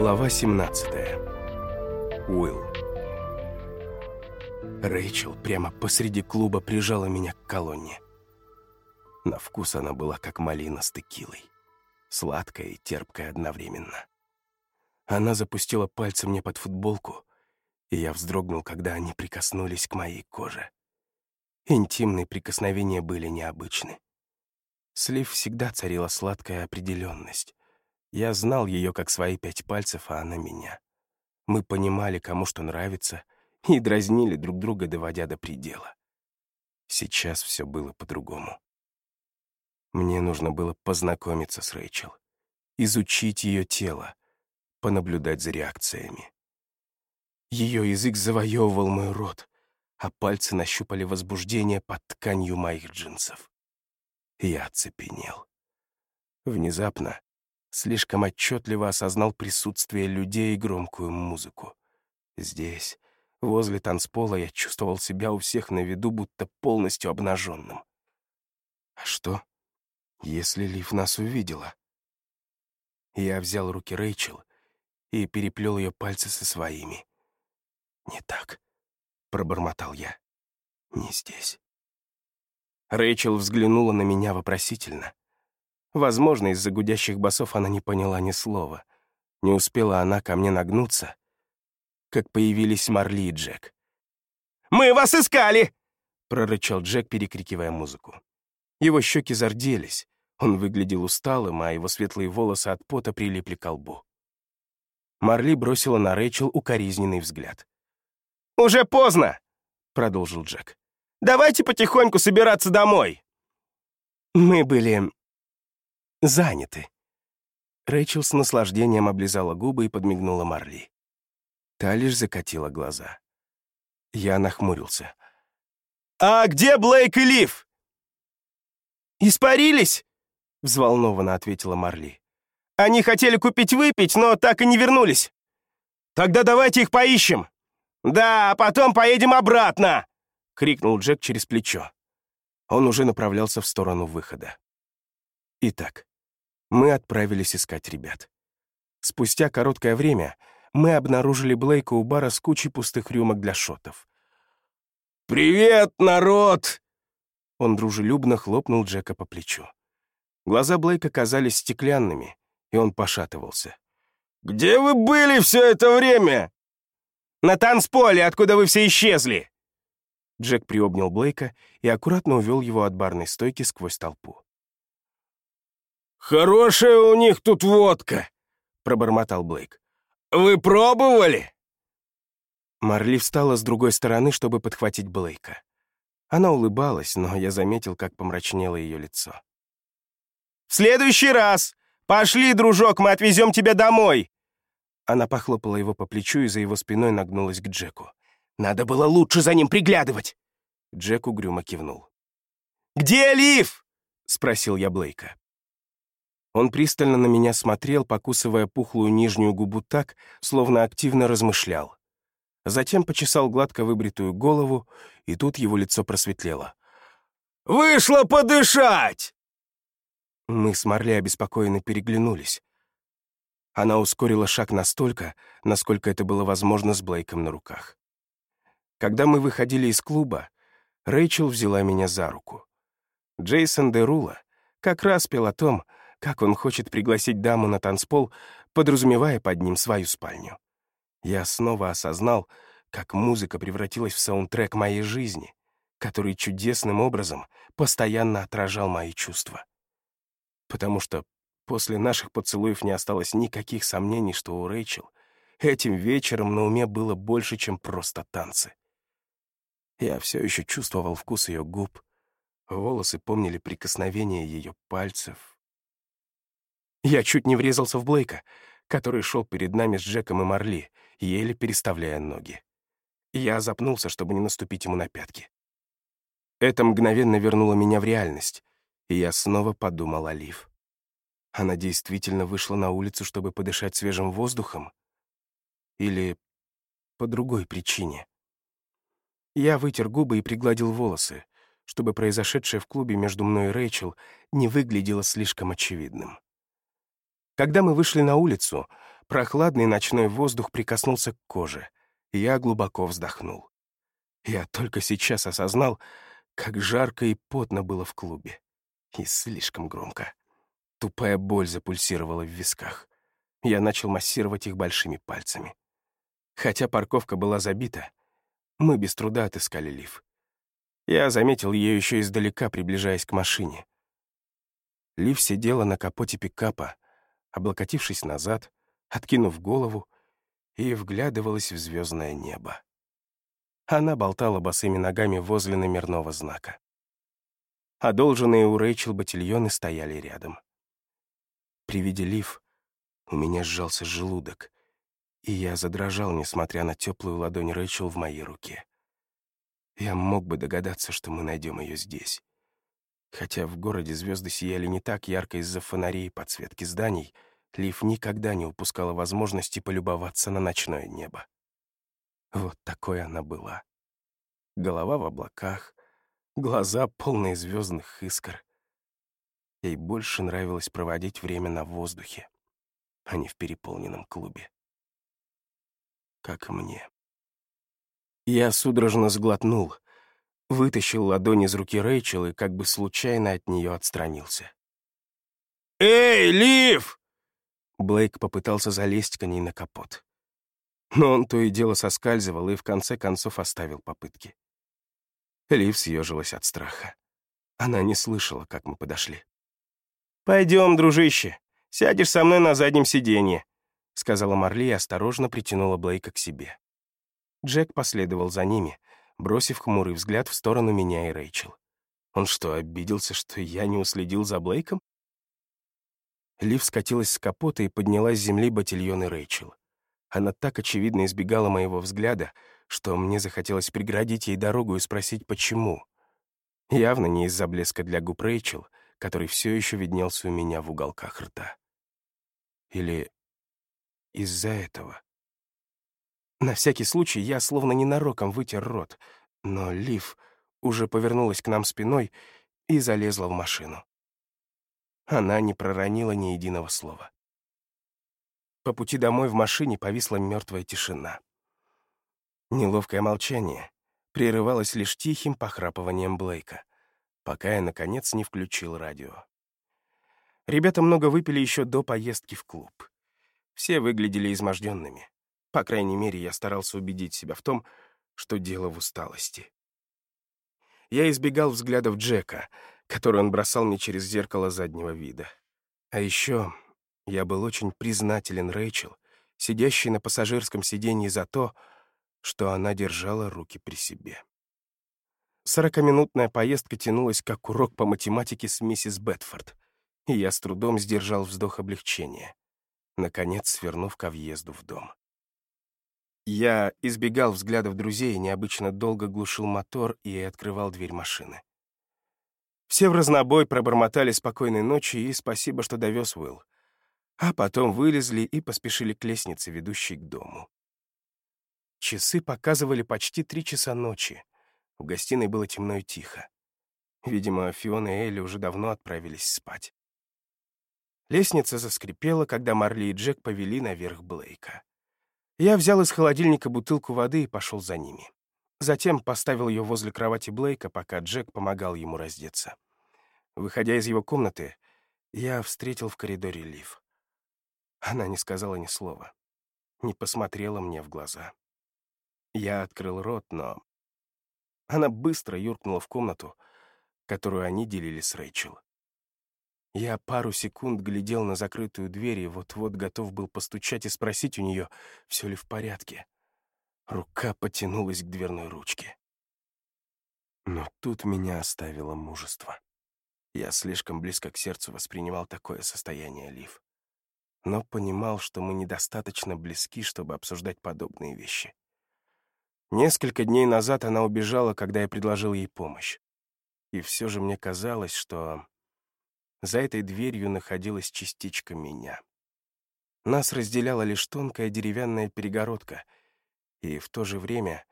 Глава 17. Уилл. Рэйчел прямо посреди клуба прижала меня к колонне. На вкус она была как малина с текилой. Сладкая и терпкая одновременно. Она запустила пальцы мне под футболку, и я вздрогнул, когда они прикоснулись к моей коже. Интимные прикосновения были необычны. Слив всегда царила сладкая определенность. Я знал ее как свои пять пальцев, а она меня. Мы понимали, кому что нравится, и дразнили друг друга, доводя до предела. Сейчас все было по-другому. Мне нужно было познакомиться с Рэйчел, изучить ее тело, понаблюдать за реакциями. Ее язык завоевывал мой рот, а пальцы нащупали возбуждение под тканью моих джинсов. Я оцепенел. Внезапно слишком отчетливо осознал присутствие людей и громкую музыку. Здесь, возле танцпола, я чувствовал себя у всех на виду, будто полностью обнаженным. А что, если Лив нас увидела? Я взял руки Рэйчел и переплел ее пальцы со своими. «Не так», — пробормотал я. «Не здесь». Рэйчел взглянула на меня вопросительно. Возможно, из-за гудящих басов она не поняла ни слова. Не успела она ко мне нагнуться, как появились Марли и Джек. «Мы вас искали!» — прорычал Джек, перекрикивая музыку. Его щеки зарделись, он выглядел усталым, а его светлые волосы от пота прилипли к лбу. Марли бросила на Рэйчел укоризненный взгляд. «Уже поздно!» — продолжил Джек. «Давайте потихоньку собираться домой!» Мы были заняты. Рэйчел с наслаждением облизала губы и подмигнула Марли. Та лишь закатила глаза. Я нахмурился. «А где Блейк и Лив?» «Испарились?» — взволнованно ответила Марли. «Они хотели купить выпить, но так и не вернулись. Тогда давайте их поищем». «Да, а потом поедем обратно!» — крикнул Джек через плечо. Он уже направлялся в сторону выхода. Итак, мы отправились искать ребят. Спустя короткое время мы обнаружили Блейка у бара с кучей пустых рюмок для шотов. «Привет, народ!» Он дружелюбно хлопнул Джека по плечу. Глаза Блейка казались стеклянными, и он пошатывался. «Где вы были все это время?» «На танцполе, откуда вы все исчезли!» Джек приобнял Блейка и аккуратно увел его от барной стойки сквозь толпу. «Хорошая у них тут водка!» — пробормотал Блейк. «Вы пробовали?» Марли встала с другой стороны, чтобы подхватить Блейка. Она улыбалась, но я заметил, как помрачнело ее лицо. «В следующий раз! Пошли, дружок, мы отвезем тебя домой!» Она похлопала его по плечу и за его спиной нагнулась к Джеку. «Надо было лучше за ним приглядывать!» Джек угрюмо кивнул. «Где Лив?» — спросил я Блейка. Он пристально на меня смотрел, покусывая пухлую нижнюю губу так, словно активно размышлял. Затем почесал гладко выбритую голову, и тут его лицо просветлело. «Вышло подышать!» Мы с Марли обеспокоенно переглянулись. Она ускорила шаг настолько, насколько это было возможно с Блейком на руках. Когда мы выходили из клуба, Рэйчел взяла меня за руку. Джейсон Дерула как раз пел о том, как он хочет пригласить даму на танцпол, подразумевая под ним свою спальню. Я снова осознал, как музыка превратилась в саундтрек моей жизни, который чудесным образом постоянно отражал мои чувства. Потому что после наших поцелуев не осталось никаких сомнений, что у Рэйчел этим вечером на уме было больше, чем просто танцы. Я все еще чувствовал вкус ее губ, волосы помнили прикосновение ее пальцев, я чуть не врезался в Блейка, который шел перед нами с Джеком и Марли, еле переставляя ноги. Я запнулся, чтобы не наступить ему на пятки. Это мгновенно вернуло меня в реальность, и я снова подумал о Лив. Она действительно вышла на улицу, чтобы подышать свежим воздухом? Или по другой причине? Я вытер губы и пригладил волосы, чтобы произошедшее в клубе между мной и Рэйчел не выглядело слишком очевидным. Когда мы вышли на улицу, Прохладный ночной воздух прикоснулся к коже, и я глубоко вздохнул. Я только сейчас осознал, как жарко и потно было в клубе. И слишком громко. Тупая боль запульсировала в висках. Я начал массировать их большими пальцами. Хотя парковка была забита, мы без труда отыскали лифт. Я заметил ее еще издалека, приближаясь к машине. Лив сидела на капоте пикапа, облокотившись назад, откинув голову, и вглядывалась в звездное небо. Она болтала босыми ногами возле номерного знака. Одолженные у Рэйчел ботильоны стояли рядом. При виде Лив у меня сжался желудок, и я задрожал, несмотря на теплую ладонь Рэйчел в моей руке. Я мог бы догадаться, что мы найдем ее здесь. Хотя в городе звезды сияли не так ярко из-за фонарей и подсветки зданий, Лив никогда не упускала возможности полюбоваться на ночное небо. Вот такой она была. Голова в облаках, глаза полные звездных искр. Ей больше нравилось проводить время на воздухе, а не в переполненном клубе. Как мне. Я судорожно сглотнул, вытащил ладонь из руки Рэйчел и как бы случайно от нее отстранился. «Эй, Лив!» Блейк попытался залезть к ней на капот. Но он то и дело соскальзывал и в конце концов оставил попытки. Лив съежилась от страха. Она не слышала, как мы подошли. «Пойдем, дружище, сядешь со мной на заднем сиденье», сказала Марли и осторожно притянула Блейка к себе. Джек последовал за ними, бросив хмурый взгляд в сторону меня и Рэйчел. Он что, обиделся, что я не уследил за Блейком? Лив скатилась с капота и подняла с земли ботильоны Рэйчел. Она так очевидно избегала моего взгляда, что мне захотелось преградить ей дорогу и спросить, почему. Явно не из-за блеска для губ Рэйчел, который все еще виднелся у меня в уголках рта. Или из-за этого. На всякий случай я словно ненароком вытер рот, но Лив уже повернулась к нам спиной и залезла в машину. Она не проронила ни единого слова. По пути домой в машине повисла мертвая тишина. Неловкое молчание прерывалось лишь тихим похрапыванием Блейка, пока я, наконец, не включил радио. Ребята много выпили еще до поездки в клуб. Все выглядели изможденными. По крайней мере, я старался убедить себя в том, что дело в усталости. Я избегал взглядов Джека, который он бросал мне через зеркало заднего вида. А еще я был очень признателен Рэйчел, сидящей на пассажирском сиденье за то, что она держала руки при себе. Сорокаминутная поездка тянулась как урок по математике с миссис Бетфорд, и я с трудом сдержал вздох облегчения, наконец свернув ко въезду в дом. Я избегал взглядов друзей, необычно долго глушил мотор и открывал дверь машины. Все в разнобой пробормотали спокойной ночи и спасибо, что довез Уилл. А потом вылезли и поспешили к лестнице, ведущей к дому. Часы показывали почти три часа ночи. В гостиной было темно и тихо. Видимо, Фиона и Элли уже давно отправились спать. Лестница заскрипела, когда Марли и Джек повели наверх Блейка. Я взял из холодильника бутылку воды и пошел за ними. Затем поставил ее возле кровати Блейка, пока Джек помогал ему раздеться. Выходя из его комнаты, я встретил в коридоре Лив. Она не сказала ни слова, не посмотрела мне в глаза. Я открыл рот, но... Она быстро юркнула в комнату, которую они делили с Рэйчел. Я пару секунд глядел на закрытую дверь и вот-вот готов был постучать и спросить у нее, все ли в порядке. Рука потянулась к дверной ручке. Но тут меня оставило мужество. Я слишком близко к сердцу воспринимал такое состояние Лив. Но понимал, что мы недостаточно близки, чтобы обсуждать подобные вещи. Несколько дней назад она убежала, когда я предложил ей помощь. И все же мне казалось, что за этой дверью находилась частичка меня. Нас разделяла лишь тонкая деревянная перегородка — и в то же время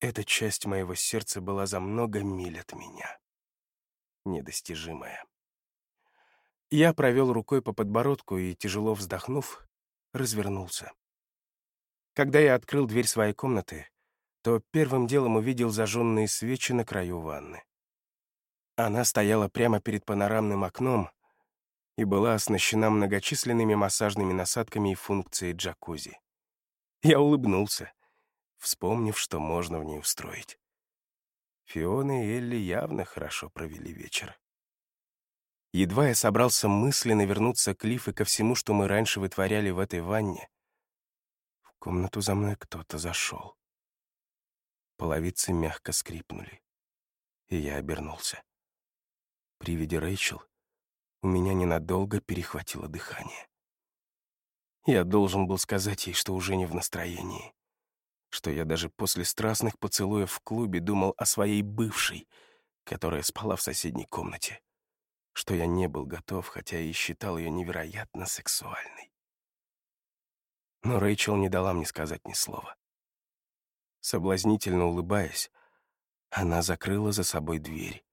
эта часть моего сердца была за много миль от меня. Недостижимая. Я провел рукой по подбородку и, тяжело вздохнув, развернулся. Когда я открыл дверь своей комнаты, то первым делом увидел зажженные свечи на краю ванны. Она стояла прямо перед панорамным окном и была оснащена многочисленными массажными насадками и функцией джакузи. Я улыбнулся, вспомнив, что можно в ней устроить. Фиона и Элли явно хорошо провели вечер. Едва я собрался мысленно вернуться к Лиф и ко всему, что мы раньше вытворяли в этой ванне, в комнату за мной кто-то зашел. Половицы мягко скрипнули, и я обернулся. При виде Рэйчел у меня ненадолго перехватило дыхание. Я должен был сказать ей, что уже не в настроении что я даже после страстных поцелуев в клубе думал о своей бывшей, которая спала в соседней комнате, что я не был готов, хотя и считал ее невероятно сексуальной. Но Рэйчел не дала мне сказать ни слова. Соблазнительно улыбаясь, она закрыла за собой дверь,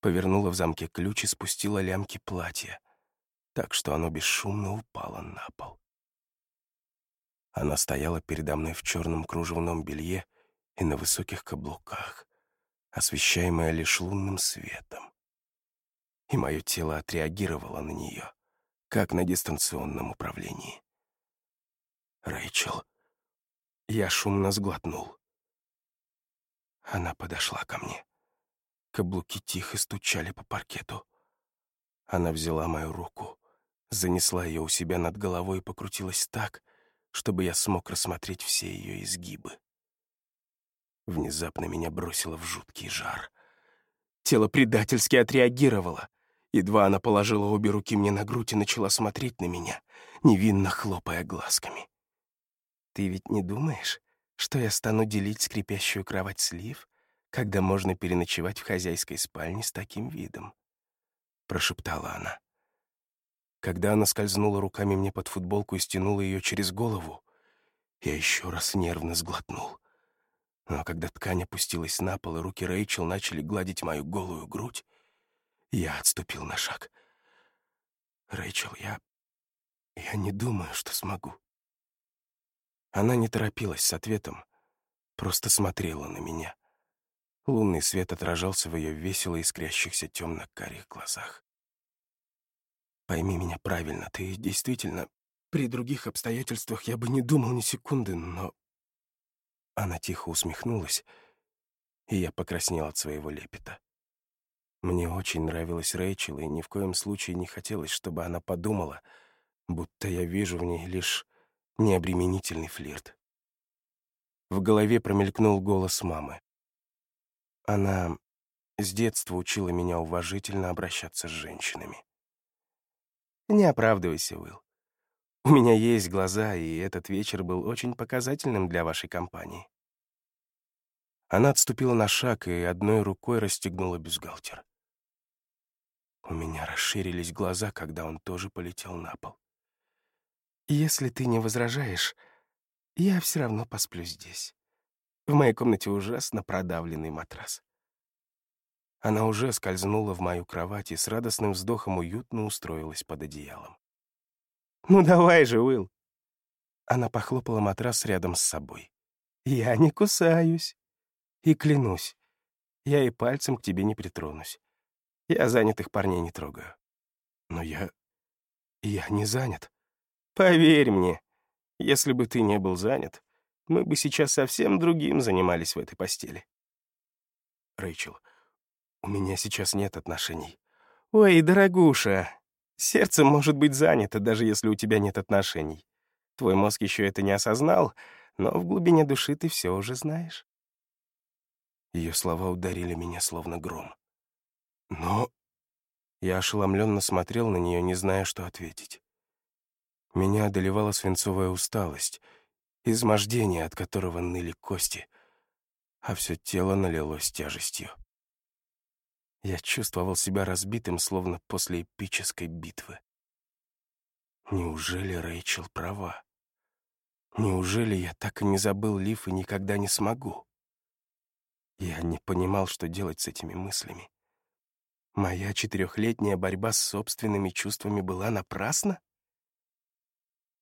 повернула в замке ключ и спустила лямки платья, так что оно бесшумно упало на пол. Она стояла передо мной в черном кружевном белье и на высоких каблуках, освещаемая лишь лунным светом. И мое тело отреагировало на нее, как на дистанционном управлении. «Рэйчел...» Я шумно сглотнул. Она подошла ко мне. Каблуки тихо стучали по паркету. Она взяла мою руку, занесла ее у себя над головой и покрутилась так, чтобы я смог рассмотреть все ее изгибы. Внезапно меня бросило в жуткий жар. Тело предательски отреагировало. Едва она положила обе руки мне на грудь и начала смотреть на меня, невинно хлопая глазками. «Ты ведь не думаешь, что я стану делить скрипящую кровать слив, когда можно переночевать в хозяйской спальне с таким видом?» Прошептала она. Когда она скользнула руками мне под футболку и стянула ее через голову, я еще раз нервно сглотнул. Но когда ткань опустилась на пол, и руки Рэйчел начали гладить мою голую грудь, я отступил на шаг. «Рэйчел, я... я не думаю, что смогу». Она не торопилась с ответом, просто смотрела на меня. Лунный свет отражался в ее весело искрящихся темно-карих глазах. Пойми меня правильно, ты действительно... При других обстоятельствах я бы не думал ни секунды, но...» Она тихо усмехнулась, и я покраснел от своего лепета. Мне очень нравилась Рэйчел, и ни в коем случае не хотелось, чтобы она подумала, будто я вижу в ней лишь необременительный флирт. В голове промелькнул голос мамы. Она с детства учила меня уважительно обращаться с женщинами. Не оправдывайся, Уилл. У меня есть глаза, и этот вечер был очень показательным для вашей компании. Она отступила на шаг и одной рукой расстегнула бюстгальтер. У меня расширились глаза, когда он тоже полетел на пол. «Если ты не возражаешь, я все равно посплю здесь. В моей комнате ужасно продавленный матрас. Она уже скользнула в мою кровать и с радостным вздохом уютно устроилась под одеялом. «Ну давай же, Уилл!» Она похлопала матрас рядом с собой. «Я не кусаюсь. И клянусь, я и пальцем к тебе не притронусь. Я занятых парней не трогаю. Но я... я не занят. Поверь мне, если бы ты не был занят, мы бы сейчас совсем другим занимались в этой постели. Рэйчел, у меня сейчас нет отношений. Ой, дорогуша, сердце может быть занято, даже если у тебя нет отношений. Твой мозг еще это не осознал, но в глубине души ты все уже знаешь. Ее слова ударили меня словно гром. Но... Я ошеломленно смотрел на нее, не зная, что ответить. Меня одолевала свинцовая усталость, измождение, от которого ныли кости, а все тело налилось тяжестью. Я чувствовал себя разбитым, словно после эпической битвы. Неужели Рэйчел права? Неужели я так и не забыл Лив и никогда не смогу? Я не понимал, что делать с этими мыслями. Моя четырехлетняя борьба с собственными чувствами была напрасна?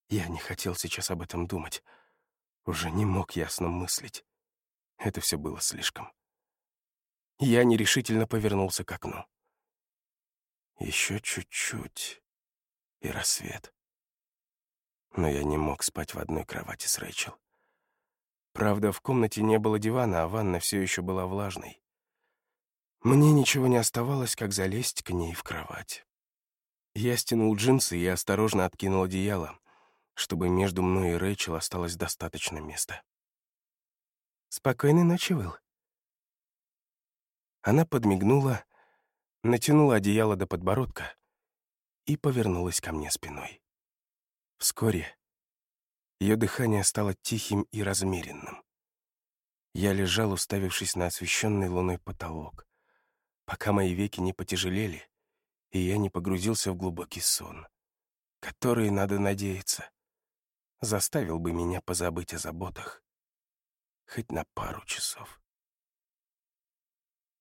Я не хотел сейчас об этом думать. Уже не мог ясно мыслить. Это все было слишком. Я нерешительно повернулся к окну. Еще чуть-чуть, и рассвет. Но я не мог спать в одной кровати с Рэйчел. Правда, в комнате не было дивана, а ванна все еще была влажной. Мне ничего не оставалось, как залезть к ней в кровать. Я стянул джинсы и осторожно откинул одеяло, чтобы между мной и Рэйчел осталось достаточно места. «Спокойной ночи, Уилл». Она подмигнула, натянула одеяло до подбородка и повернулась ко мне спиной. Вскоре ее дыхание стало тихим и размеренным. Я лежал, уставившись на освещенный луной потолок, пока мои веки не потяжелели, и я не погрузился в глубокий сон, который, надо надеяться, заставил бы меня позабыть о заботах хоть на пару часов.